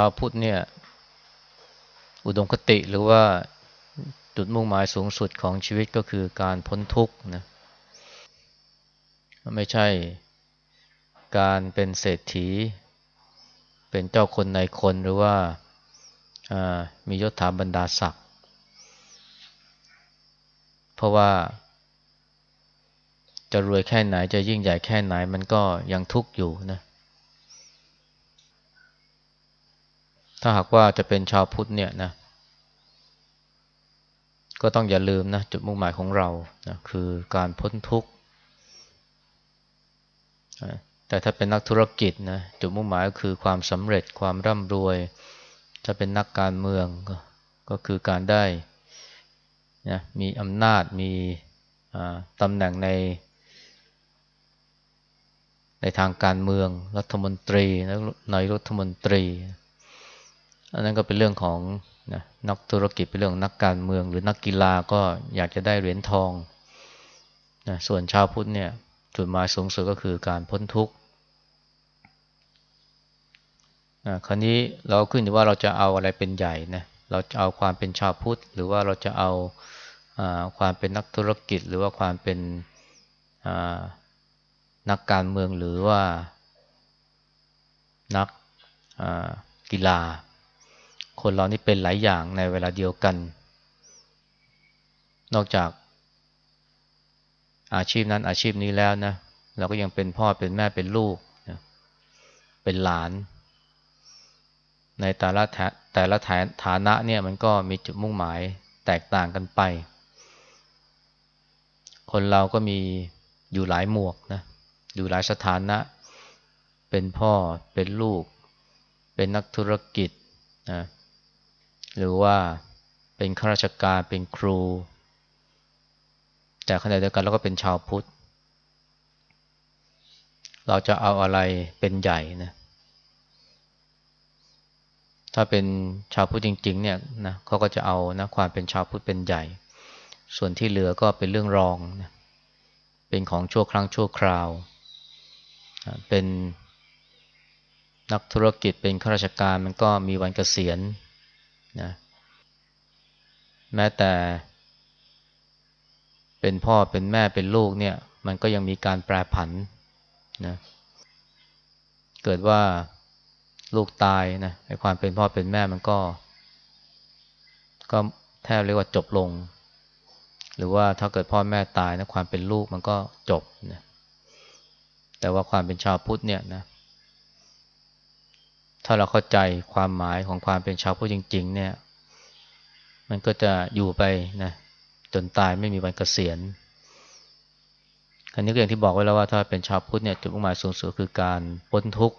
าวพุทธเนี่ย อุดมคติหรือว่าจุดมุ่งหมายสูงสุดของชีวิตก็คือการพ้นทุกข์นะไม่ใช่การเป็นเศรษฐี เป็นเจ้าคนในคนหรือว่ามียศถาบรรดาศักดิ์เพราะว่า จะรวยแค่ไหนจะยิ่งใหญ่แค่ไหนมันก็ยังทุกข์อยู่นะ ถ้าหากว่าจะเป็นชาวพุทธเนี่ยนะ ก็ต้องอย่าลืมนะจุดมุ่งหมายของเรานะคือการพ้นทุกข์ แต่ถ้าเป็นนักธุรกิจนะจุดมุ่งหมายก็คือความสำเร็จความร่ำรวย ถ้าเป็นนักการเมืองก็ก็คือการได้นะมีอำนาจมีตำแหน่งใน ในทางการเมืองรัฐมนตรีนายรัฐมนตรี อันนั้นก็เป็นเรื่องของนะนักธุรกิจเป็นเรื่องนักการเมือง หรือนักกีฬาก็อยากจะได้เหรียญทองนะส่วนชาวพุทธเนี่ยจุดหมายสูงสุดก็คือการพ้นทุกข์นะคราวนี้เราขึ้นอยู่ว่าเราจะเอาอะไรเป็นใหญ่นะเราจะเอาความเป็นชาวพุทธ หรือว่าเราจะเอาความเป็นนักธุรกิจ หรือว่าความเป็นนักการเมืองหรือว่านักกีฬา คนเรานี่เป็นหลายอย่างในเวลาเดียวกัน นอกจากอาชีพนั้นอาชีพนี้แล้วนะ เราก็ยังเป็นพ่อเป็นแม่เป็นลูกนะเป็นหลาน ในแต่ละแต่ละฐานะเนี่ยมันก็มีจุดมุ่งหมายแตกต่างกันไป คนเราก็มีอยู่หลายหมวกนะอยู่หลายสถานะ เป็นพ่อเป็นลูก เป็นนักธุรกิจนะ หรือว่าเป็นข้าราชการเป็นครู แต่ขณะเดียวกันเราก็เป็นชาวพุทธ เราจะเอาอะไรเป็นใหญ่นะถ้าเป็นชาวพุทธจริง ๆ เนี่ยนะเขาก็จะเอานะความเป็นชาวพุทธเป็นใหญ่ ส่วนที่เหลือก็เป็นเรื่องรองนะเป็นของชั่วครั้งชั่วคราว เป็นนักธุรกิจเป็นข้าราชการมันก็มีวันเกษียณ นะแม้แต่เป็นพ่อเป็นแม่เป็นลูกเนี่ย มันก็ยังมีการแปรผันนะเกิดว่าลูกตายนะไอ้ความเป็นพ่อเป็นแม่มันก็ ก็แทบเรียกว่าจบลง หรือว่าถ้าเกิดพ่อแม่ตายนะความเป็นลูกมันก็จบนะแต่ว่าความเป็นชาวพุทธเนี่ยนะ ถ้าเราเข้าใจความหมายของความเป็นชาวพุทธจริง ๆ เนี่ย มันก็จะอยู่ไปนะจนตายไม่มีวันเกษียณอันนี้ก็อย่างที่บอกไว้แล้วว่าถ้าเป็นชาวพุทธเนี่ยจุดมุ่งหมายสูงสุดคือการพ้นทุกข์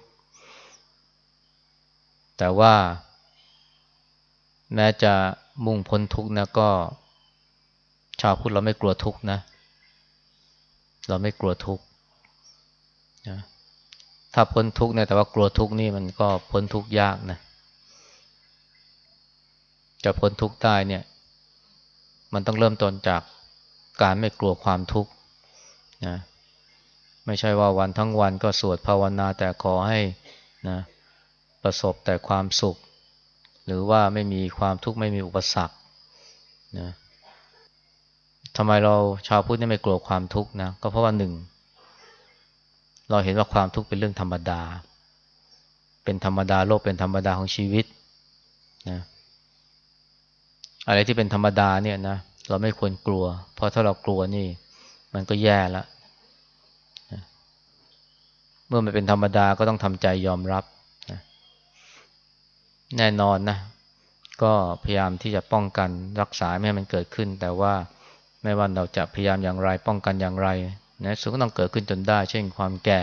แต่ว่า แม้จะมุ่งพ้นทุกข์นะก็ ชาวพุทธเราไม่กลัวทุกข์นะ เราไม่กลัวทุกข์นะ ถ้าพ้นทุกข์เนี่ยแต่ว่ากลัวทุกข์นี่มันก็พ้นทุกข์ยากนะจะพ้นทุกข์ได้เนี่ย มันต้องเริ่มต้นจากการไม่กลัวความทุกข์นะไม่ใช่ว่าวันทั้งวันก็สวดภาวนาแต่ขอให้นะประสบแต่ความสุข หรือว่าไม่มีความทุกข์ไม่มีอุปสรรคนะทำไมเราชาวพุทธไม่กลัวความทุกข์นะก็เพราะว่าหนึ่ง เราเห็นว่าความทุกข์เป็นเรื่องธรรมดา เป็นธรรมดาโลกเป็นธรรมดาของชีวิตนะอะไรที่เป็นธรรมดาเนี่ยนะเราไม่ควรกลัว เพราะถ้าเรากลัวนี่ มันก็แย่ละนะเมื่อมันเป็นธรรมดาก็ต้องทำใจยอมรับนะแน่นอนนะก็พยายามที่จะป้องกันรักษาไม่ให้มันเกิดขึ้น แต่ว่าไม่ว่าเราจะพยายามอย่างไร ป้องกันอย่างไร นะสุขก็ต้องเกิดขึ้นจนได้ เช่นความแก่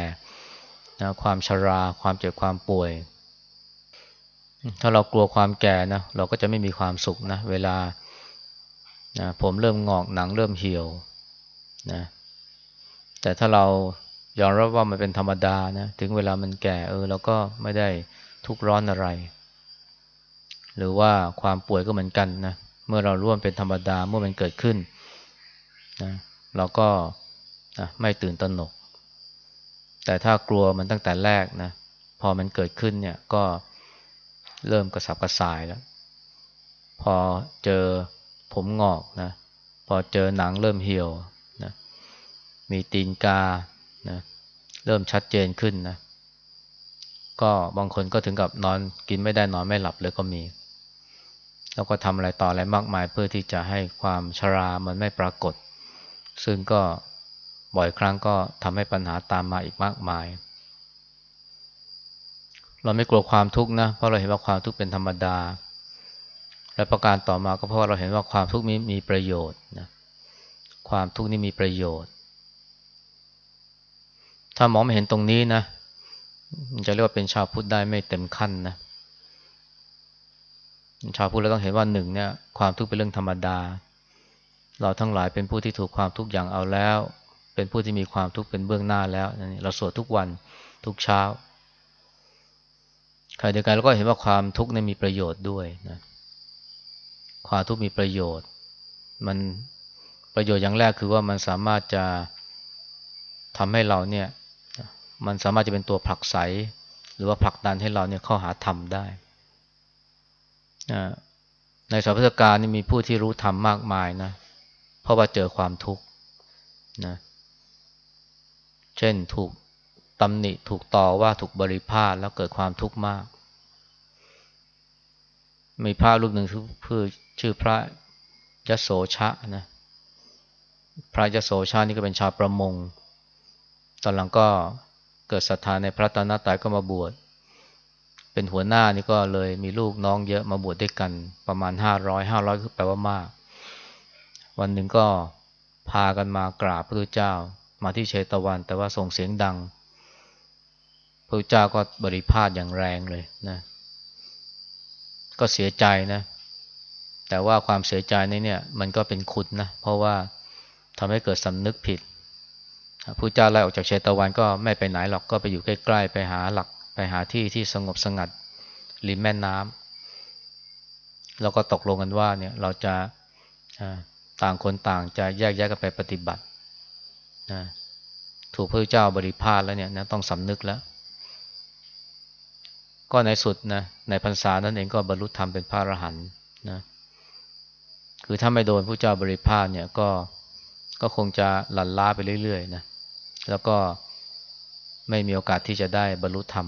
นะความชรา ความเจ็บความป่วย ถ้าเรากลัวความแก่นะเราก็จะไม่มีความสุขนะเวลานะผมเริ่มงอกหนังเริ่มเหี่ยวนะแต่ถ้าเรายอมรับว่ามันเป็นธรรมดานะถึงเวลามันแก่เออเราก็ไม่ได้ทุกข์ร้อนอะไร หรือว่าความป่วยก็เหมือนกันนะเมื่อเราร่วมเป็นธรรมดาเมื่อมันเกิดขึ้นนะเราก็ นะไม่ตื่นตระหนก แต่ถ้ากลัวมันตั้งแต่แรกนะพอมันเกิดขึ้นเนี่ยก็เริ่มกระสับกระส่ายแล้ว พอเจอผมงอกนะพอเจอหนังเริ่มเหี่ยวนะมีตีนกานะเริ่มชัดเจนขึ้นนะก็บางคนก็ถึงกับนอนกินไม่ได้นอนไม่หลับเลยก็มี แล้วก็ทำอะไรต่ออะไรมากมายเพื่อที่จะให้ความชรามันไม่ปรากฏ ซึ่งก็ บ่อยครั้งก็ทำให้ปัญหาตามมาอีกมากมาย เราไม่กลัวความทุกข์นะ เพราะเราเห็นว่าความทุกข์เป็นธรรมดา และประการต่อมาก็เพราะเราเห็นว่าความทุกข์มีมีประโยชน์นะ ความทุกข์นี่มีประโยชน์ ถ้ามองไม่เห็นตรงนี้นะ จะเรียกว่าเป็นชาวพุทธได้ไม่เต็มขั้นนะชาวพุทธเราต้องเห็นว่าหนึ่งเนี่ยความทุกข์เป็นเรื่องธรรมดา เราทั้งหลายเป็นผู้ที่ถูกความทุกข์อย่างเอาแล้ว เป็นผู้ที่มีความทุกข์เป็นเบื้องหน้าแล้วนี่เราสวดทุกวันทุกเช้าใครเดียวกันเราก็เห็นว่าความทุกข์นี่มีประโยชน์ด้วยนะความทุกข์มีประโยชน์ มันประโยชน์อย่างแรกคือว่ามันสามารถจะทำให้เราเนี่ย มันสามารถจะเป็นตัวผลักไสหรือว่าผลักดันให้เราเนี่ยเข้าหาธรรมได้ในสมัยการนี่มีผู้ที่รู้ธรรมมากมายนะ เพราะว่าเจอความทุกข์นะ เช่นถูกตำหนิถูกต่อว่าถูกบริพาทแล้วเกิดความทุกข์มาก มีพระรูปหนึ่งชื่อชื่อพระยโสชะนะพระยโสชานี่ก็เป็นชาวประมง ตอนหลังก็เกิดศรัทธาในพระตนาตายก็มาบวช เป็นหัวหน้านี่ก็เลยมีลูกน้องเยอะมาบวชดด้วยกันประมาณห้าร้อยห้าร้อยคือแปลว่ามาก วันหนึ่งก็พากันมากราบพระพุทธเจ้า มาที่เชตวัน แต่ว่าส่งเสียงดัง พระเจ้าก็บริพาทอย่างแรงเลยนะ ก็เสียใจนะ แต่ว่าความเสียใจนี้เนี่ย มันก็เป็นคุณนะ เพราะว่าทำให้เกิดสำนึกผิดพระเจ้าไล่ออกจากเชตวันก็ไม่ไปไหนหรอกก็ไปอยู่ใกล้ๆ ไปหาหลัก ไปหาที่ที่สงบสงัดริมแม่น้ำแล้วก็ตกลงกันว่าเนี่ยเราจะต่างคนต่างจะแยกแยกกันไปปฏิบัติ นะถูกพระเจ้าบริพาทแล้วเนี่ยนะต้องสำนึกแล้ว ก็ในสุดนะในพรรษานั้นเองก็บรรลุธรรมเป็นพระอรหันต์นะคือถ้าไม่โดนพระเจ้าบริพาทเนี่ยก็ก็คงจะหลั่นล้าไปเรื่อยๆนะแล้วก็ไม่มีโอกาสที่จะได้บรรลุธรรม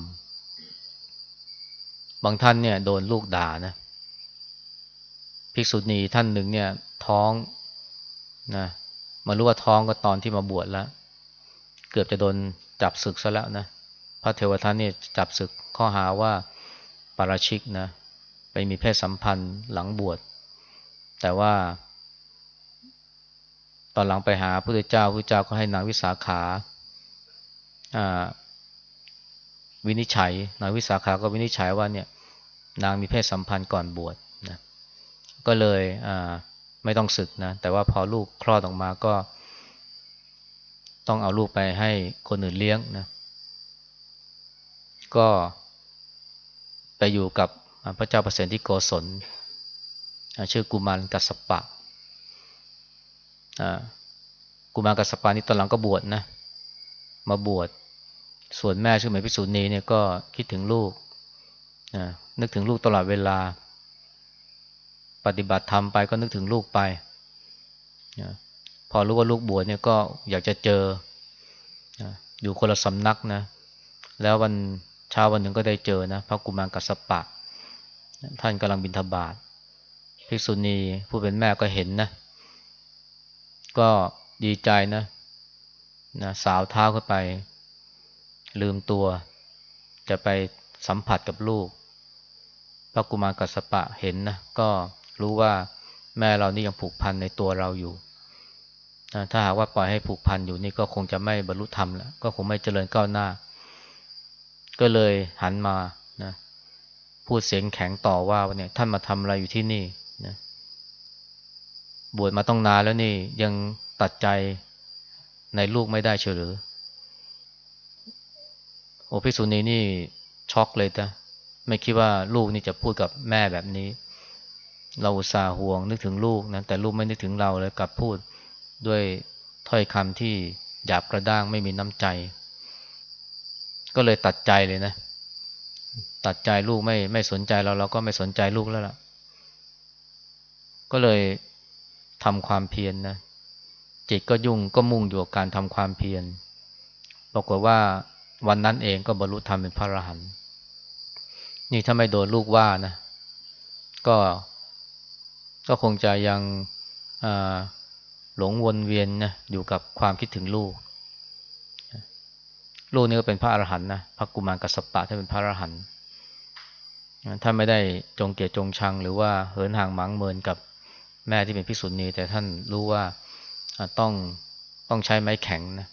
บางท่านเนี่ยโดนลูกด่านะภิกษุณีท่านหนึ่งเนี่ยท้องนะ มารู้ว่าท้องก็ตอนที่มาบวชแล้ว เกือบจะโดนจับศึกซะแล้วนะ พระเทวทัตเนี่ยจับศึกข้อหาว่าปาราชิกนะ ไปมีเพศสัมพันธ์หลังบวช แต่ว่า ตอนหลังไปหาพระพุทธเจ้าพระเจ้าก็ให้นางวิสาขาวินิจฉัยนางวิสาขาก็วินิจฉัยว่าเนี่ย นางมีเพศสัมพันธ์ก่อนบวชนะ ก็เลยอ่า ไม่ต้องศึกนะ แต่ว่าพอลูกคลอดออกมาก็ ต้องเอาลูกไปให้คนอื่นเลี้ยงนะ ก็ไปอยู่กับพระเจ้าเปรตที่โกศลชื่อกุมารกัสปะกุมารกัสปะนี่ตอนหลังก็บวชนะ มาบวช ส่วนแม่ชื่อเหมยพิสุนีเนี่ยก็คิดถึงลูกนึกถึงลูกตลอดเวลา ปฏิบัติธรรมไปก็นึกถึงลูกไปนะพอรู้ว่าลูกบวชเนี่ยก็อยากจะเจอนะอยู่คนละสำนักนะ แล้ววันเช้าวันหนึ่งก็ได้เจอนะพระกุมารกัสปะ ท่านกำลังบินทบาทภิกษุณีผู้เป็นแม่ก็เห็นนะ ก็ดีใจนะนะสาวเท้าเข้าไป ลืมตัว จะไปสัมผัสกับลูกพระกุมารกัสปะเห็นนะก็ รู้ว่าแม่เรานี่ยังผูกพันในตัวเราอยู่ ถ้าหากว่าปล่อยให้ผูกพันอยู่นี่ก็คงจะไม่บรรลุธรรมแล้ว ก็คงไม่เจริญก้าวหน้า ก็เลยหันมานะพูดเสียงแข็งต่อว่าเนี่ยท่านมาทำอะไรอยู่ที่นี่นะบวชมาต้องนานแล้วนี่ยังตัดใจในลูกไม่ได้เฉยหรือ โอภิสุนีนี่ช็อกเลยนะไม่คิดว่าลูกนี่จะพูดกับแม่แบบนี้ เราอุตส่าห์ห่วงนึกถึงลูกนะแต่ลูกไม่นึกถึงเราเลยกลับพูดด้วยถ้อยคำที่หยาบกระด้างไม่มีน้ำใจ ก็เลยตัดใจเลยนะ ตัดใจลูกไม่ไม่สนใจเราเราก็ไม่สนใจลูกแล้วล่ะ ก็เลยทำความเพียรนนะจิตก็ยุ่งก็มุ่งอยู่กับการทำความเพียรปรากฏว่าวันนั้นเองก็บรรลุธรรมเป็นพระอรหันต์นี่ถ้าไม่โดนลูกว่านะ ก็ ก็คงจะยังหลงวนเวียนนะอยู่กับความคิดถึงลูก ลูกนี่ก็เป็นพระอรหันต์นะพระกุมารกัสปะถ้าเป็นพระอรหันต์ท่านไม่ได้จงเกียรจงชัง หรือว่าเหินห่างหมังเมินกับแม่ที่เป็นพิสุนีแต่ท่านรู้ว่าต้องต้องใช้ไม้แข็งนะ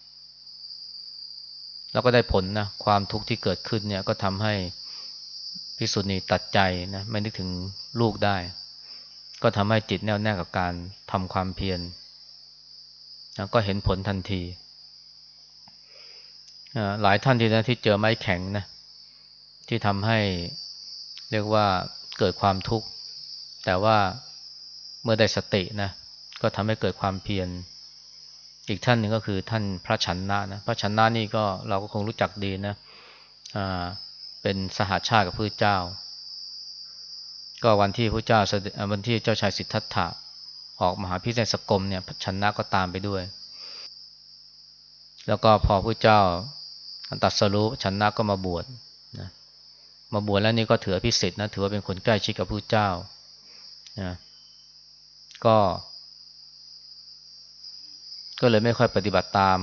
แล้วก็ได้ผลนะความทุกข์ที่เกิดขึ้นเนี่ยก็ทำให้พิสุนีตัดใจนะไม่นึกถึงลูกได้ ก็ทำให้จิตแน่วแน่กับการทำความเพียรนะก็เห็นผลทันที หลายท่านที่นะที่เจอไม้แข็งนะที่ทำให้เรียกว่าเกิดความทุกข์ แต่ว่าเมื่อได้สตินะก็ทำให้เกิดความเพียรอีกท่านหนึ่งก็คือท่านพระชันนะนะพระชันนะนี่ก็เราก็คงรู้จักดีนะเป็นสหาชาติกับพระเจ้า ก็วันที่พระเจ้าวันที่เจ้าชายสิทธัตถะออกมหาพิเศษสกรมเนี่ยชันนะก็ตามไปด้วย แล้วก็พอพระเจ้าตัดสรุปชันนะก็มาบวชนะมาบวชแล้วนี่ก็ถือพิเศษนะถือว่าเป็นคนใกล้ชิดกับพระเจ้านะก็ ก็เลยไม่ค่อยปฏิบัติตาม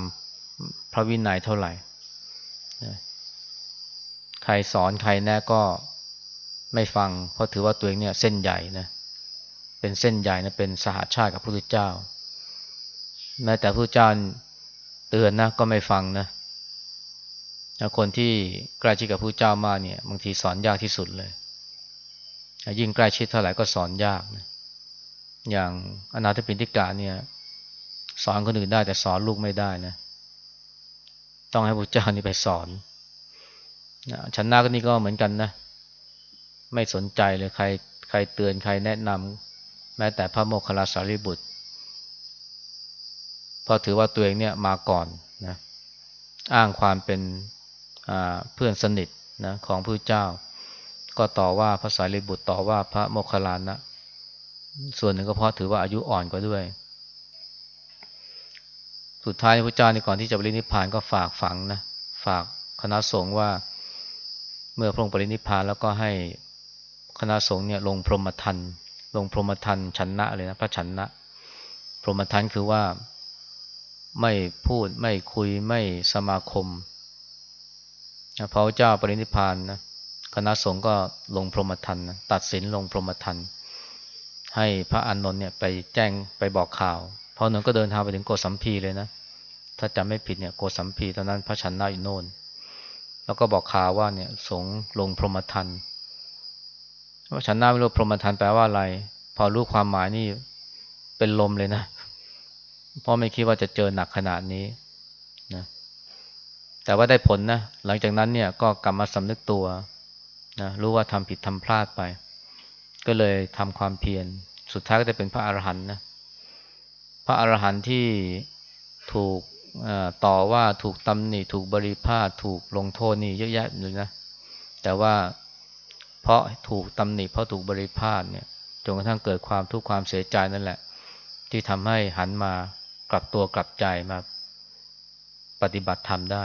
พระวินัยเท่าไหร่ใครสอนใครแน่ก็ ไม่ฟัง เพราะถือว่าตัวเองเนี่ยเส้นใหญ่นะเป็นเส้นใหญ่นะเป็นสหาชาติกับพระพุทธเจ้า แม้แต่พระพุทธเจ้าเตือนนะก็ไม่ฟังนะคนที่ใกล้ชิดกับพระเจ้ามากเนี่ยบางทีสอนยากที่สุดเลย ยิ่งใกล้ชิดเท่าไหร่ก็สอนยากนะอย่างอนาถปิณฑิกาเนี่ย สอนคนอื่นได้แต่สอนลูกไม่ได้นะต้องให้พระเจ้านี่ไปสอนฉันนาก็นี่ก็เหมือนกันนะ ไม่สนใจเลยใครใครเตือนใครแนะนำแม้แต่พระโมคคัลลาสารีบุตรเพราะถือว่าตัวเองเนี่ยมาก่อนนะอ้างความเป็นเพื่อนสนิทนะของพระเจ้า ก็ต่อว่าพระสารีบุตรต่อว่าพระโมคคัลลานะ ส่วนหนึ่งก็เพราะถือว่าอายุอ่อนกว่าด้วย สุดท้ายพระเจ้าในก่อนที่จะปรินิพพานก็ฝากฝังนะฝากคณะสงฆ์ว่าเมื่อพระองค์ปรินิพพานแล้วก็ให้ คณะสงฆ์เนี่ยลงพรหมทันลงพรหมทันชันนะเลยนะพระชันนะ พรหมทันคือว่าไม่พูดไม่คุยไม่สมาคมพระเจ้าปรินิพานนะคณะสงฆ์ก็ลงพรหมทันนะตัดสินลงพรหมทันให้พระอานนท์เนี่ยไปแจ้งไปบอกข่าวพอหนึ่งก็เดินทางไปถึงโกสัมพีเลยนะ ถ้าจำไม่ผิดเนี่ยโกสัมพีตอนนั้นพระชันนาอยู่โน่น แล้วก็บอกข่าวว่าเนี่ยสงลงพรหมทัน ว่าชันน่าไม่รู้พรหมทันแปลว่าอะไร พอรู้ความหมายนี่เป็นลมเลยนะเพราะไม่คิดว่าจะเจอหนักขนาดนี้นะแต่ว่าได้ผลนะหลังจากนั้นเนี่ยก็กลับมาสำนึกตัวนะรู้ว่าทำผิดทำพลาดไป ก็เลยทำความเพียรสุดท้ายก็จะเป็นพระอรหันต์นะพระอรหันต์ที่ถูกต่อว่าถูกตำหนิถูกบริพาทถูกลงโทษนี่เยอะแยะเลยนะ แต่ว่า เพราะถูกตำหนิเพราะถูกบริพาทเนี่ยจนกระทั่งเกิดความทุกข์ความเสียใจนั่นแหละ ที่ทำให้หันมากลับตัวกลับใจมาปฏิบัติธรรมได้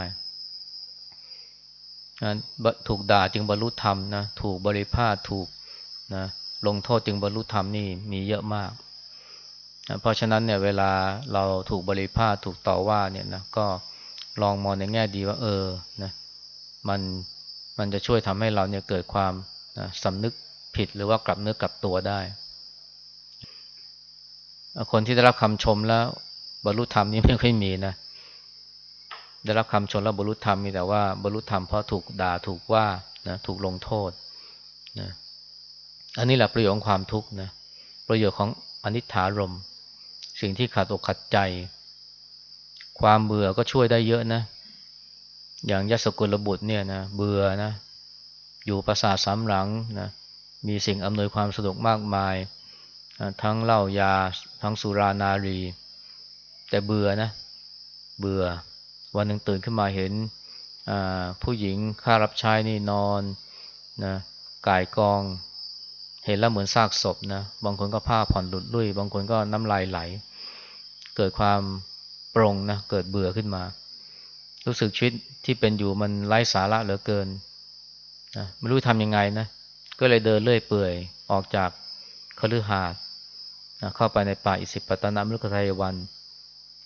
ถูกด่าจึงบรรลุธรรมนะถูกบริพาทถูกนะลงโทษจึงบรรลุธรรมนี่มีเยอะมากเพราะฉะนั้นเนี่ยเวลาเราถูกบริพาทถูกต่อว่าเนี่ยนะก็ลองมองในแง่ดีว่าเออนะมันมันจะช่วยทำให้เราเนี่ยเกิดความ นะสำนึกผิดหรือว่ากลับเนื้อกลับตัวได้ คนที่ได้รับคำชมแล้วบรรลุธรรมนี่ไม่ค่อยมีนะได้รับคำชมแล้วบรรลุธรรมมีแต่ว่าบรรลุธรรมเพราะถูกด่าถูกว่านะถูกลงโทษนะอันนี้แหละประโยชน์ของความทุกข์นะประโยชน์ของอนิจฐารม สิ่งที่ขัดอกขัดใจ ความเบื่อก็ช่วยได้เยอะนะ อย่างยศกุลบุตรเนี่ยนะเบื่อนะ อยู่ประสาทสามหลังนะมีสิ่งอำนวยความสะดวกมากมาย ทั้งเหล้ายาทั้งสุรานารี แต่เบื่อนะเบื่อ วันหนึ่งตื่นขึ้นมาเห็นผู้หญิงข้ารับใช้นี่นอนนะกายกอง เห็นแล้วเหมือนซากศพนะบางคนก็ผ้าผ่อนหลุดลุ่ย บางคนก็น้ำลายไหล เกิดความปรงนะเกิดเบื่อขึ้นมา รู้สึกชีวิตที่เป็นอยู่มันไร้สาระเหลือเกิน นะไม่รู้ทำยังไงนะ ก็เลยเดินเลื่อยเปื่อยออกจากคฤหาสน์เข้าไปในป่าอิสิปตนามฤคทายวัน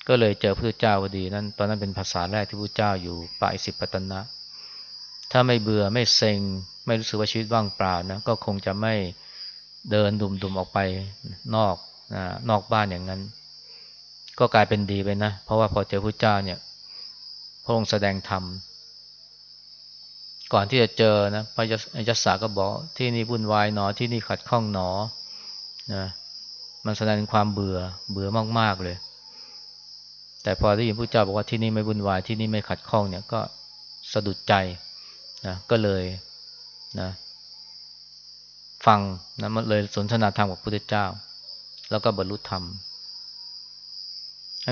ก็เลยเจอพระเจ้าพอดีนั้น ตอนนั้นเป็นภาษาแรกที่พระเจ้าอยู่ป่าอิสิปตนะ ถ้าไม่เบื่อไม่เซ็ง ไม่รู้สึกว่าชีวิตว่างเปล่านะก็คงจะไม่เดินดุมๆออกไปนอกนะนอกบ้านอย่างนั้น ก็กลายเป็นดีไปนะ เพราะว่าพอเจอพระเจ้าเนี่ยพระองค์แสดงธรรม ก่อนที่จะเจอนะพระยศก็บอกที่นี่วุ่นวายหนอที่นี่ขัดข้องหนอนะมันแสดงความเบื่อเบื่อมากๆเลย แต่พอได้ยินพระเจ้าบอกว่าที่นี่ไม่วุ่นวายที่นี่ไม่ขัดข้องเนี่ยก็สะดุดใจนะก็เลยนะฟังนะมันเลยสนทนาธรรมกับพระพุทธเจ้า แล้วก็บรรลุธรรม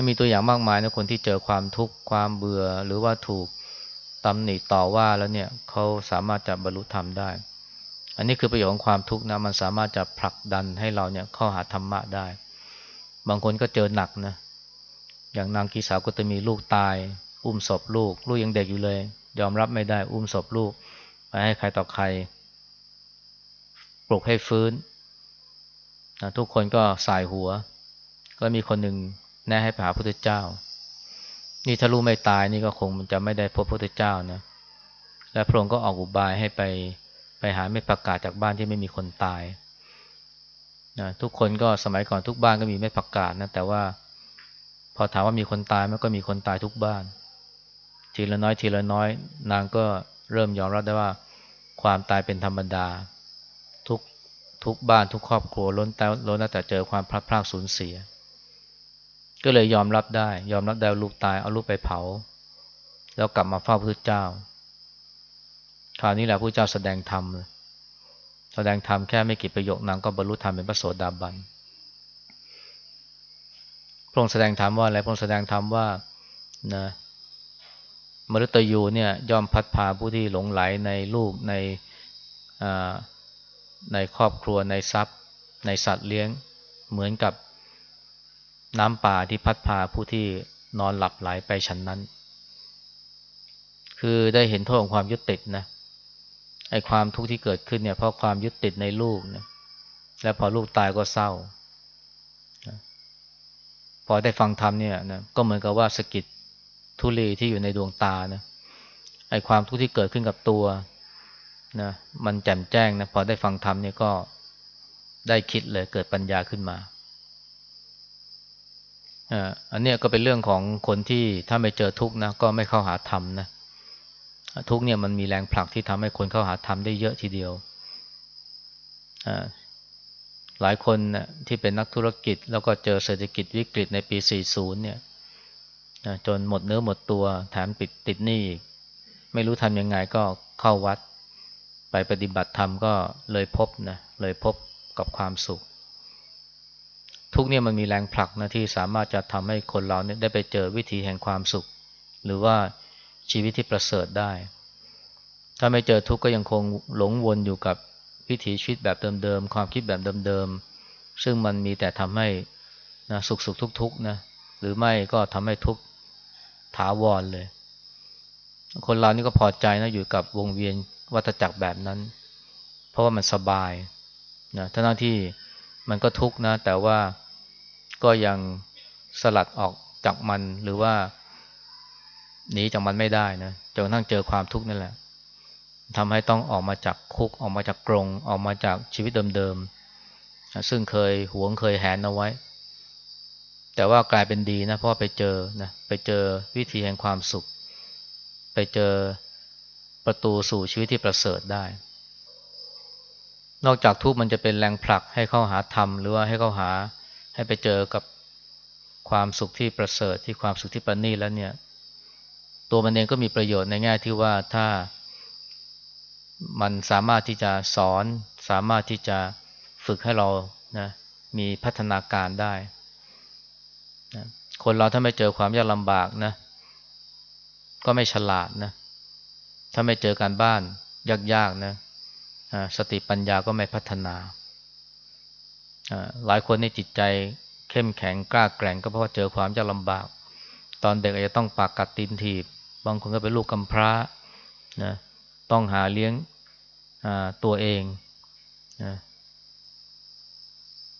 มีตัวอย่างมากมายนะคนที่เจอความทุกข์ความเบื่อหรือว่าถูก ตำหนิต่อว่าแล้วเนี่ยเขาสามารถจะบรรลุธรรมได้ อันนี้คือประโยชน์ของความทุกข์นะมันสามารถจะผลักดันให้เราเนี่ยเข้าหาธรรมะได้ บางคนก็เจอหนักนะอย่างนางกีสาวก็จะมีลูกตาย อุ้มศพลูก ลูกยังเด็กอยู่เลย ยอมรับไม่ได้อุ้มศพลูก ไปให้ใครต่อใคร ปลุกให้ฟื้นนะทุกคนก็สายหัว ก็มีคนหนึ่งแนะให้ไปหาพระพุทธเจ้า นี่ถ้าลูกไม่ตายนี่ก็คงจะไม่ได้พบพระพุทธเจ้านะ และพระองค์ก็ออกอุบายให้ไปไปหาไม่ประกกาศจากบ้านที่ไม่มีคนตายนะทุกคนก็สมัยก่อนทุกบ้านก็มีไม่ประกกาศนะแต่ว่าพอถามว่ามีคนตายมันก็มีคนตายทุกบ้าน ทีละน้อยทีละน้อย นางก็เริ่มยอมรับได้ว่าความตายเป็นธรรมดา ทุกทุกบ้านทุกครอบครัวล้นแต่ล้นแต่เจอความพลัดพรากสูญเสีย ก็เลยยอมรับได้ ยอมรับได้ลูกตายเอาลูกไปเผา แล้วกลับมาเฝ้าพระเจ้า คราวนี้แหละพระเจ้าแสดงธรรมแสดงธรรมแค่ไม่กี่ประโยคนางก็บรรลุธรรมเป็นพระโสดาบันพระองค์แสดงธรรมว่าอะไรพระองค์แสดงธรรมว่านะมรุตยูเนี่ยยอมพัดพาผู้ที่หลงไหลในลูกในในครอบครัวในทรัพย์ ในสัตว์เลี้ยงเหมือนกับ น้ำป่าที่พัดพาผู้ที่นอนหลับไหลไปฉันนั้น คือได้เห็นโทษของความยึดติดนะไอ้ความทุกข์ที่เกิดขึ้นเนี่ยเพราะความยึดติดในลูกนะและพอลูกตายก็เศร้า พอได้ฟังธรรมเนี่ยนะก็เหมือนกับว่าสกิดทุลีที่อยู่ในดวงตานะไอ้ความทุกข์ที่เกิดขึ้นกับตัวนะมันแจ่มแจ้งนะพอได้ฟังธรรมเนี่ยก็ได้คิดเลยเกิดปัญญาขึ้นมา อันนี้ก็เป็นเรื่องของคนที่ถ้าไม่เจอทุกข์นะก็ไม่เข้าหาธรรมนะทุกข์เนี่ยมันมีแรงผลักที่ทำให้คนเข้าหาธรรมได้เยอะทีเดียวหลายคนนะที่เป็นนักธุรกิจ แล้วก็เจอเศรษฐกิจวิกฤตในปี 40 เนี่ยจนหมดเนื้อหมดตัวแถมปิดติดหนี้ไม่รู้ทำยังไงก็เข้าวัด ไปปฏิบัติธรรมก็เลยพบนะเลยพบกับความสุข ทุกเนี่ยมันมีแรงผลักนะที่สามารถจะทำให้คนเราเนี่ยได้ไปเจอวิธีแห่งความสุข หรือว่าชีวิตที่ประเสริฐได้ ถ้าไม่เจอทุกข์ก็ยังคงหลงวนอยู่กับวิถีชีวิตแบบเดิมๆความคิดแบบเดิมๆซึ่งมันมีแต่ทำให้นะสุขสุขทุกทุกนะหรือไม่ก็ทำให้ทุกถาวรเลย คนเรานี่ก็พอใจนะอยู่กับวงเวียนวัฏจักรแบบนั้น เพราะว่ามันสบายนะทั้งที่ มันก็ทุกข์นะ แต่ว่าก็ยังสลัดออกจากมันหรือว่าหนีจากมันไม่ได้นะจนกระทั่งเจอความทุกข์นั่นแหละทำให้ต้องออกมาจากคุกออกมาจากกรงออกมาจากชีวิตเดิมๆซึ่งเคยหวงเคยแหนเอาไว้ แต่ว่ากลายเป็นดีนะเพราะไปเจอนะไปเจอวิธีแห่งความสุข ไปเจอประตูสู่ชีวิตที่ประเสริฐได้ นอกจากทุกข์มันจะเป็นแรงผลักให้เข้าหาธรรม หรือว่าให้เข้าหาให้ไปเจอกับความสุขที่ประเสริฐที่ความสุขที่ประณีตแล้วเนี่ย ตัวมันเองก็มีประโยชน์ในแง่ที่ว่าถ้ามันสามารถที่จะสอน สามารถที่จะฝึกให้เรานะมีพัฒนาการได้นะคนเราถ้าไม่เจอความยากลำบากนะ ก็ไม่ฉลาดนะ ถ้าไม่เจอการบ้านยากๆนะ สติปัญญาก็ไม่พัฒนาหลายคนในจิตใจเข้มแข็งกล้าแกร่งก็เพราะว่าเจอความยากลำบาก ตอนเด็กอาจจะต้องปากกัดตีนถีบ บางคนก็เป็นลูกกำพร้านะต้องหาเลี้ยงตัวเองนะ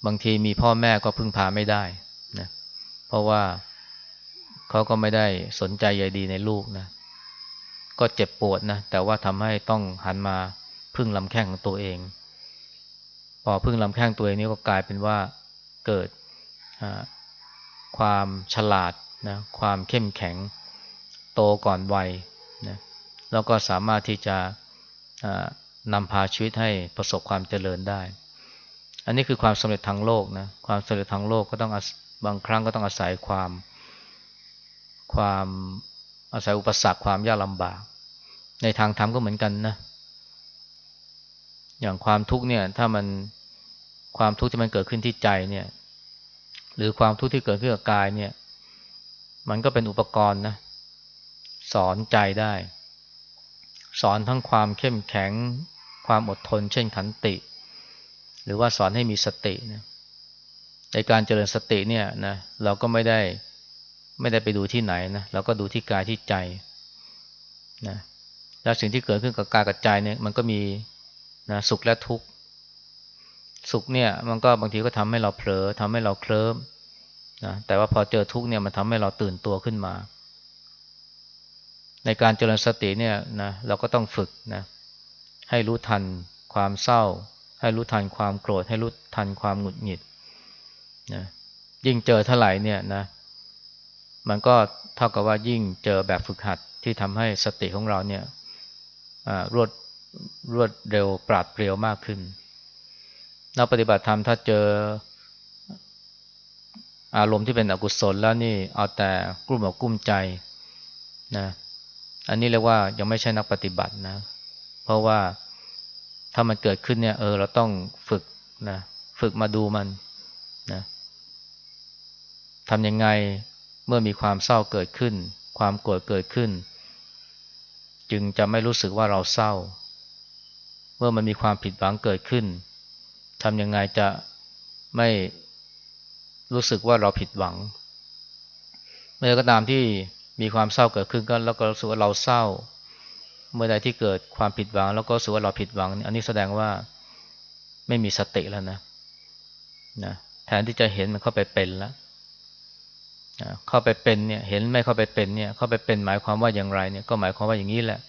บางทีมีพ่อแม่ก็พึ่งพาไม่ได้นะเพราะว่าเขาก็ไม่ได้สนใจใยดีในลูกนะก็เจ็บปวดนะแต่ว่าทำให้ต้องหันมา พึ่งลำแข้งของตัวเอง พอพึ่งลำแข้งตัวเองนี้ก็กลายเป็นว่าเกิดความฉลาดนะความเข้มแข็งโตก่อนวัยนะแล้วก็สามารถที่จะนำพาชีวิตให้ประสบความเจริญได้ อันนี้คือความสำเร็จทางโลกนะความสำเร็จทางโลกก็ต้องบางครั้งก็ต้องอาศัยความความอาศัยอุปสรรคความยากลำบาก ในทางธรรมก็เหมือนกันนะ อย่างความทุกข์เนี่ย ถ้ามันความทุกข์ที่มันเกิดขึ้นที่ใจเนี่ย หรือความทุกข์ที่เกิดขึ้นกับกายเนี่ย มันก็เป็นอุปกรณ์นะ สอนใจได้ สอนทั้งความเข้มแข็ง ความอดทน เช่นขันติ หรือว่าสอนให้มีสตินะในการเจริญสติเนี่ยนะเราก็ไม่ได้ไม่ได้ไปดูที่ไหนนะเราก็ดูที่กายที่ใจนะแล้วสิ่งที่เกิดขึ้นกับกายกับใจเนี่ย มันก็มี นะสุขและทุกข์สุขเนี่ยมันก็บางทีก็ทำให้เราเผลอทำให้เราเคลิ้มนะแต่ว่าพอเจอทุกข์เนี่ยมันทำให้เราตื่นตัวขึ้นมา ในการเจริญสติเนี่ยนะเราก็ต้องฝึกนะให้รู้ทันความเศร้า ให้รู้ทันความโกรธ ให้รู้ทันความหงุดหงิดนะยิ่งเจอเท่าไหร่เนี่ยนะมันก็เท่ากับว่ายิ่งเจอแบบฝึกหัดที่ทำให้สติของเราเนี่ยรวด รวดเร็วปราดเปรียวมากขึ้นนักปฏิบัติธรรมถ้าเจออารมณ์ที่เป็นอกุศลแล้วนี่เอาแต่กลุ้มอกกุ้มใจนะอันนี้เรียกว่ายังไม่ใช่นักปฏิบัตินะ เพราะว่าถ้ามันเกิดขึ้นเนี่ยเออเราต้องฝึกนะฝึกมาดูมันนะทำยังไงเมื่อมีความเศร้าเกิดขึ้น ความโกรธเกิดขึ้น จึงจะไม่รู้สึกว่าเราเศร้า เมื่อมันมีความผิดหวังเกิดขึ้นทำยังไงจะไม่รู้สึกว่าเราผิดหวัง เมื่อก็ตามที่มีความเศร้าเกิดขึ้นก็แล้วก็รู้สึกว่าเราเศร้า เมื่อใดที่เกิดความผิดหวัง แล้วก็รู้สึกว่าเราผิดหวัง อันนี้แสดงว่าไม่มีสติแล้วนะนะแทนที่จะเห็นมันเข้าไปเป็นแล้วเข้าไปเป็นเนี่ยเห็นไม่เข้าไปเป็นเนี่ยเข้าไปเป็นหมายความว่าอย่างไรเนี่ยก็หมายความว่าอย่างนี้แหละ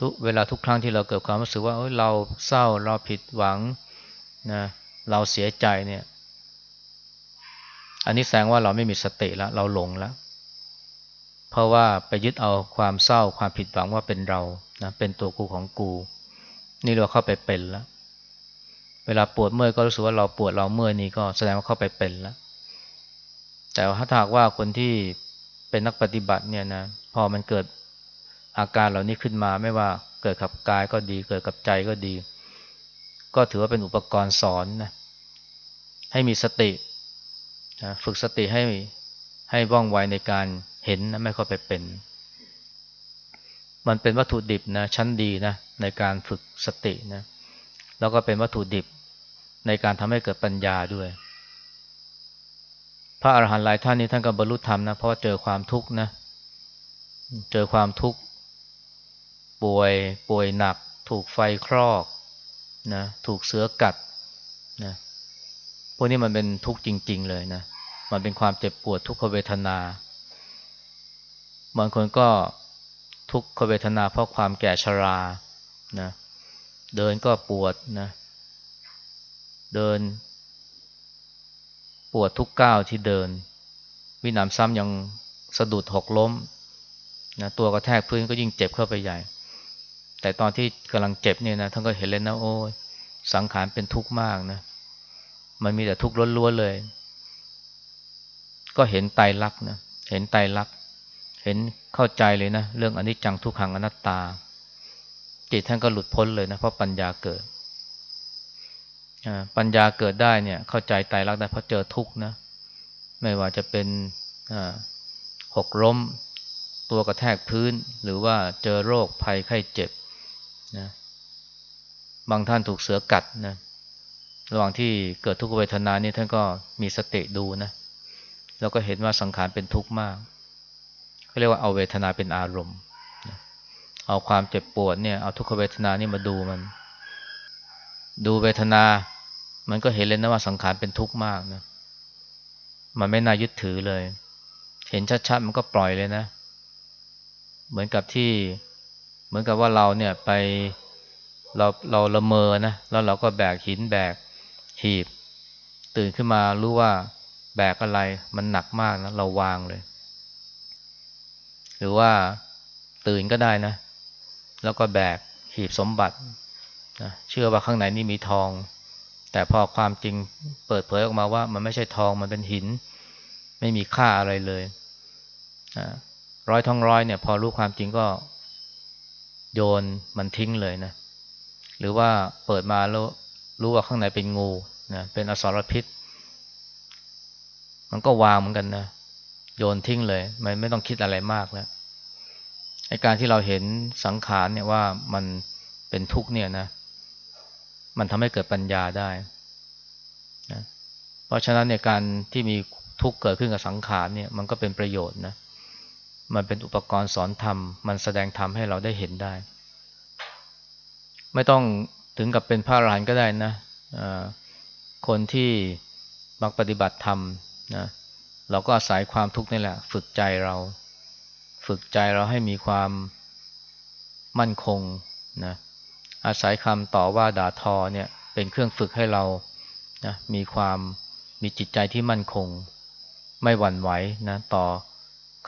ทุกเวลาทุกครั้งที่เราเกิดความรู้สึกว่าเอยเราเศร้าเราผิดหวังนะเราเสียใจเนี่ย อันนี้แสดงว่าเราไม่มีสติแล้ว เราหลงแล้ว เพราะว่าไปยึดเอาความเศร้าความผิดหวังว่าเป็นเรานะเป็นตัวกูของกู นี่เราเข้าไปเป็นแล้ว เวลาปวดเมื่อยก็รู้สึกว่าเราปวดเราเมื่อยนี่ก็แสดงว่าเข้าไปเป็นแล้ว แต่ถ้าถากว่าคนที่เป็นนักปฏิบัติเนี่ยนะพอมันเกิด อาการเหล่านี้ขึ้นมาไม่ว่าเกิดกับกายก็ดี เกิดกับใจก็ดี ก็ถือว่าเป็นอุปกรณ์สอนนะให้มีสตินะฝึกสติให้ให้ว่องไวในการเห็นนะไม่เข้าไปเป็น มันเป็นวัตถุดิบนะชั้นดีนะในการฝึกสตินะแล้วก็เป็นวัตถุดิบในการทำให้เกิดปัญญาด้วย พระอาหารหันต์หลายท่านนี้ท่านก็บรรลุธรรมนะเพราะเจอความทุกข์นะเจอความทุกข์ ป่วยป่วยหนัก ถูกไฟคลอกนะถูกเสือกัดนะพวกนี้มันเป็นทุกข์จริง ๆ เลยนะมันเป็นความเจ็บปวดทุกขเวทนาบางคนก็ทุกขเวทนาเพราะความแก่ชรานะเดินก็ปวดนะเดิน ปวดทุกก้าวที่เดิน วินามซ้ำยังสะดุดหกล้มนะตัวกระแทกพื้นก็ยิ่งเจ็บเข้าไปใหญ่ แต่ตอนที่กำลังเจ็บเนี่ยนะท่านก็เห็นเลยนะโอ้ยสังขารเป็นทุกข์มากนะ มันมีแต่ทุกข์ล้วนๆเลย ก็เห็นไตรลักษณ์นะเห็นไตรลักษณ์เห็นเข้าใจเลยนะ เรื่องอนิจจังทุกขังอนัตตา จิตท่านก็หลุดพ้นเลยนะ เพราะปัญญาเกิดปัญญาเกิดได้เนี่ย เข้าใจไตายรักได้เพราะเจอทุกข์นะ ไม่ว่าจะเป็นหกล้ม ตัวกระแทกพื้น หรือว่าเจอโรคภัยไข้เจ็บ นะบางท่านถูกเสือกัดนะระหว่างที่เกิดทุกขเวทนานี่ท่านก็มีสติดูนะแล้วก็เห็นว่าสังขารเป็นทุกข์มากเขาเรียกว่าเอาเวทนาเป็นอารมณ์ เอาความเจ็บปวดเนี่ยเอาทุกขเวทนานี่มาดูมัน ดูเวทนา มันก็เห็นเลยนะว่าสังขารเป็นทุกข์มากนะมันไม่น่ายึดถือเลย เห็นชัดๆมันก็ปล่อยเลยนะ เหมือนกับที่ เหมือนกับว่าเราเนี่ยไปเราเราละเมอนะแล้วเราก็แบกหินแบกหีบ ตื่นขึ้นมารู้ว่าแบกอะไรมันหนักมากนะเราวางเลย หรือว่าตื่นก็ได้นะ แล้วก็แบกหีบสมบัตินะเชื่อว่าข้างในนี่มีทอง แต่พอความจริงเปิดเผยออกมาว่า มันไม่ใช่ทองมันเป็นหิน ไม่มีค่าอะไรเลยร้อยทองร้อยเนี่ย พอรู้ความจริงก็ โยนมันทิ้งเลยนะ หรือว่าเปิดมาแล้วรู้ว่าข้างในเป็นงูนะเป็นอสรพิษ มันก็วางเหมือนกันนะ โยนทิ้งเลย มันไม่ต้องคิดอะไรมากแล้วไอการที่เราเห็นสังขารเนี่ยว่ามันเป็นทุกข์เนี่ยนะ มันทำให้เกิดปัญญาได้นะเพราะฉะนั้นในการที่มีทุกข์เกิดขึ้นกับสังขารเนี่ย มันก็เป็นประโยชน์นะ มันเป็นอุปกรณ์สอนธรรม มันแสดงธรรมให้เราได้เห็นได้ ไม่ต้องถึงกับเป็นพระอรหันต์ก็ได้นะคนที่มักปฏิบัติธรรมนะเราก็อาศัยความทุกข์นี่แหละ ฝึกใจเรา ฝึกใจเราให้มีความมั่นคงนะอาศัยคำต่อว่าด่าทอเนี่ยเป็นเครื่องฝึกให้เรานะมีความมีจิตใจที่มั่นคง ไม่หวั่นไหวนะต่อ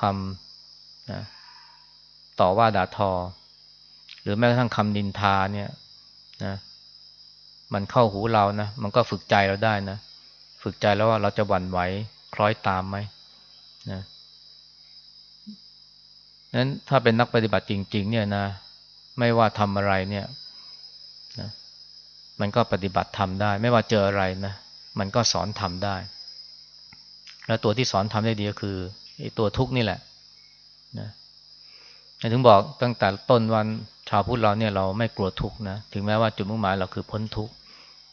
คำ นะต่อว่าด่าทอ หรือแม้กระทั่งคำนินทาเนี่ยนะมันเข้าหูเรานะ มันก็ฝึกใจเราได้นะ ฝึกใจแล้วว่าเราจะหวั่นไหวคล้อยตามไหมนะนั้นถ้าเป็นนักปฏิบัติจริง ๆ เนี่ยนะ ไม่ว่าทำอะไรเนี่ยนะมันก็ปฏิบัติทำได้ ไม่ว่าเจออะไรนะมันก็สอนทำได้ แล้วตัวที่สอนทำได้ดีก็คือไอ้ตัวทุกนี่แหละ นะถึงบอกตั้งแต่ต้นวันชาวพุทธเราเนี่ยเราไม่กลัวทุกนะถึงแม้ว่าจุดมุ่งหมายเราคือพ้นทุกข์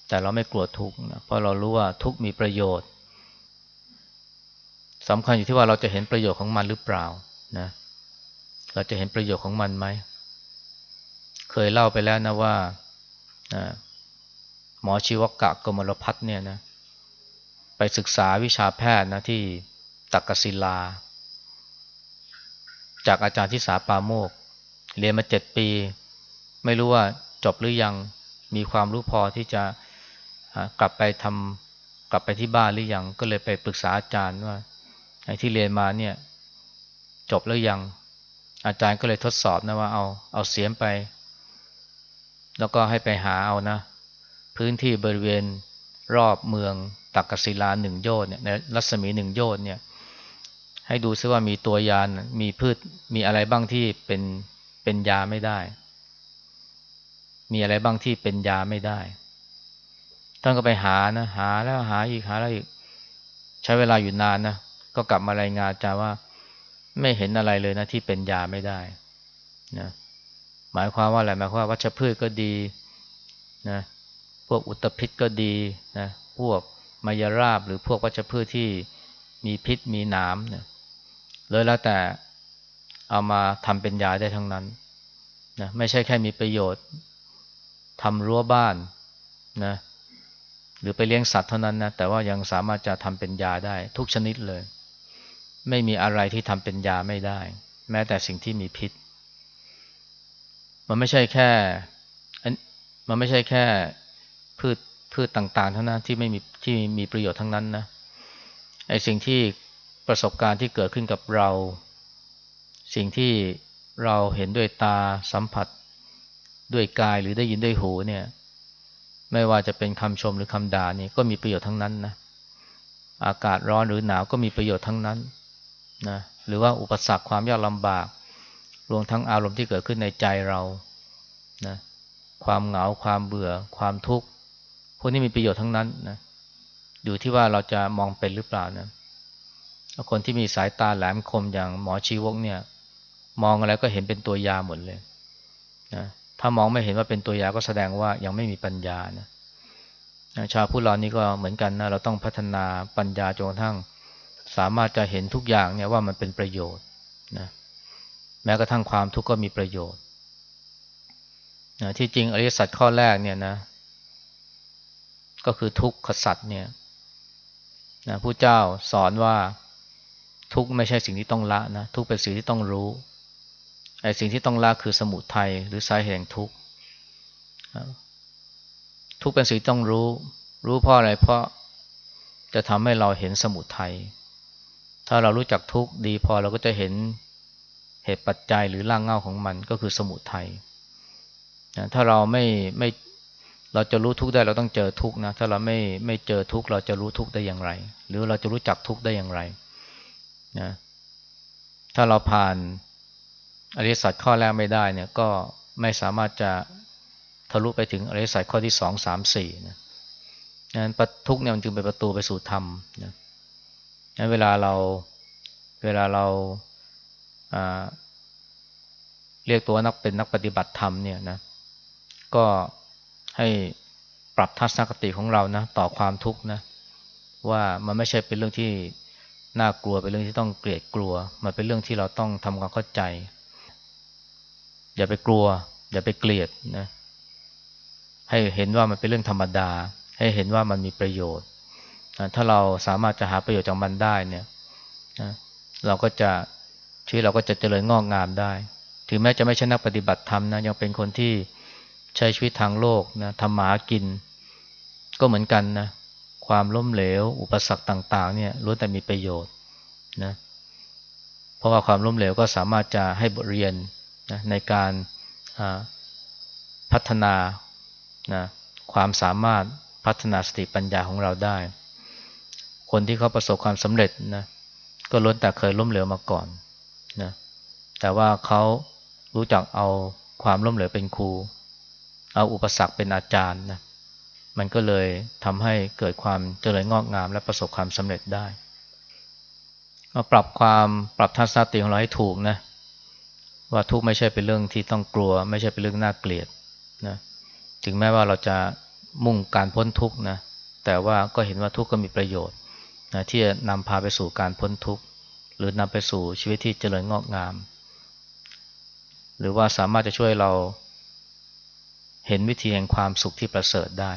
แต่เราไม่กลัวทุกข์นะเพราะเรารู้ว่าทุกข์มีประโยชน์สำคัญอยู่ที่ว่าเราจะเห็นประโยชน์ของมันหรือเปล่านะเราจะเห็นประโยชน์ของมันไหมเคยเล่าไปแล้วนะว่าหมอชีวกะกมลพัฒเนี่ยนะไปศึกษาวิชาแพทย์นะที่ตักกศิลา จากอาจารย์ที่สาปาโมก เรียนมาเจ็ดปี ไม่รู้ว่าจบหรือยังมีความรู้พอที่จะกลับไปทำกลับไปที่บ้านหรือยัง ก็เลยไปปรึกษาอาจารย์ว่าไอ้ที่เรียนมาเนี่ย จบแล้วยัง อาจารย์ก็เลยทดสอบนะว่าเอาเอาเสียมไป แล้วก็ให้ไปหาเอานะ พื้นที่บริเวณรอบเมืองตักกศิลาหนึ่งโยชน์เนี่ยในรัศมีหนึ่งโยชน์เนี่ย ให้ดูซิว่ามีตัวยานมีพืช มีอะไรบ้างที่เป็นเป็นยาไม่ได้ มีอะไรบ้างที่เป็นยาไม่ได้ ท่านก็ไปหานะ หาแล้วหาอีกหาแล้วอีก ใช้เวลาอยู่นานนะ ก็กลับมารายงานจาว่า ไม่เห็นอะไรเลยนะที่เป็นยาไม่ได้นะหมายความว่าอะไรหมายความว่าวัชพืชก็ดีนะพวกอุตภิษก็ดีนะพวกมายราบหรือพวกวัชพืชที่มีพิษมีหนามนะเลย แล้วแต่เอามาทำเป็นยาได้ทั้งนั้นนะไม่ใช่แค่มีประโยชน์ทำรั้วบ้านนะหรือไปเลี้ยงสัตว์เท่านั้นนะแต่ว่ายังสามารถจะทำเป็นยาได้ ทุกชนิดเลย ไม่มีอะไรที่ทำเป็นยาไม่ได้ แม้แต่สิ่งที่มีพิษ มันไม่ใช่แค่มันไม่ใช่แค่พืชพืชต่างๆ เท่านั้นที่ไม่มีที่มีประโยชน์ทั้งนั้นนะไอสิ่งที่ ประสบการณ์ที่เกิดขึ้นกับเรา สิ่งที่เราเห็นด้วยตาสัมผัส ด้วยกายหรือได้ยินด้วยหูเนี่ย ไม่ว่าจะเป็นคำชมหรือคำด่านี่ก็มีประโยชน์ทั้งนั้นนะอากาศร้อนหรือหนาวก็มีประโยชน์ทั้งนั้นนะหรือว่าอุปสรรคความยากลำบาก รวมทั้งอารมณ์ที่เกิดขึ้นในใจเรานะความเหงาความเบื่อ ความทุกข์พวกนี้มีประโยชน์ทั้งนั้นนะอยู่ที่ว่าเราจะมองเป็นหรือเปล่านะ คนที่มีสายตาแหลมคมอย่างหมอชีวกเนี่ย มองอะไรก็เห็นเป็นตัวยาหมดเลยนะถ้ามองไม่เห็นว่าเป็นตัวยาก็แสดงว่ายังไม่มีปัญญานะชาวพุทธเรานี่ก็เหมือนกันนะเราต้องพัฒนาปัญญาจนกระทั่ง สามารถจะเห็นทุกอย่างเนี่ยว่ามันเป็นประโยชน์นะแม้กระทั่งความทุกข์ก็มีประโยชน์นะที่จริงอริยสัจข้อแรกเนี่ยนะ ก็คือทุกขสัจเนี่ยนะผู้เจ้าสอนว่า ทุกไม่ใช่สิ่งที่ต้องละนะทุกเป็นสิ่งที่ต้องรู้ไอ้สิ่งที่ต้องละคือสมุทัยหรือสาเหตุแห่งทุกทุกเป็นสิ่งต้องรู้ รู้เพราะอะไรเพราะจะทำให้เราเห็นสมุทัยถ้าเรารู้จักทุกดีพอเราก็จะเห็นเหตุปัจจัยหรือร่างเงาของมันก็คือสมุทัยถ้าเราไม่ไม่เราจะรู้ทุกได้เราต้องเจอทุกนะถ้าเราไม่ไม่เจอทุกเราจะรู้ทุกได้อย่างไร หรือเราจะรู้จักทุกได้อย่างไร นะถ้าเราผ่านอริยสัจข้อแรกไม่ได้เนี่ยก็ไม่สามารถจะทะลุไปถึงอริยสัจข้อที่สองสามสี่นะนั้นทุกเนี่ยมันจึงเป็นประตูไปสู่ธรรมนะนั้นเวลาเราเวลาเราเรียกตัวนักเป็นนักปฏิบัติธรรมเนี่ยนะก็ให้ปรับทัศนคติของเรานะต่อความทุกข์นะว่ามันไม่ใช่เป็นเรื่องที่ น่ากลัวเป็นเรื่องที่ต้องเกลียดกลัว มันเป็นเรื่องที่เราต้องทำความเข้าใจ อย่าไปกลัว อย่าไปเกลียดนะให้เห็นว่ามันเป็นเรื่องธรรมดา ให้เห็นว่ามันมีประโยชน์ถ้าเราสามารถจะหาประโยชน์จากมันได้เนี่ยนะเราก็จะชีวิตเราก็จะเจริญงอกงามได้ ถึงแม้จะไม่ใช่นักปฏิบัติธรรมนะยังเป็นคนที่ใช้ชีวิตทางโลกนะทำหมากิน ก็เหมือนกันนะ ความล้มเหลว อุปสรรคต่างๆเนี่ยล้วนแต่มีประโยชน์นะเพราะว่าความล้มเหลวก็สามารถจะให้บทเรียนนะในการพัฒนานะความสามารถพัฒนาสติปัญญาของเราได้ คนที่เขาประสบความสำเร็จนะก็ล้วนแต่เคยล้มเหลวมาก่อนนะแต่ว่าเขารู้จักเอาความล้มเหลวเป็นครู เอาอุปสรรคเป็นอาจารย์นะ มันก็เลยทำให้เกิดความเจริญงอกงาม และประสบความสำเร็จได้มาปรับความปรับทัศนคติของเราให้ถูกนะ ว่าทุกข์ไม่ใช่เป็นเรื่องที่ต้องกลัว ไม่ใช่เป็นเรื่องน่าเกลียดนะถึงแม้ว่าเราจะมุ่งการพ้นทุกข์นะแต่ว่าก็เห็นว่าทุกข์ก็มีประโยชน์นะที่จะนำพาไปสู่การพ้นทุกข์ หรือนำไปสู่ชีวิตที่เจริญงอกงาม หรือว่าสามารถจะช่วยเราเห็นวิธีแห่งความสุขที่ประเสริฐได้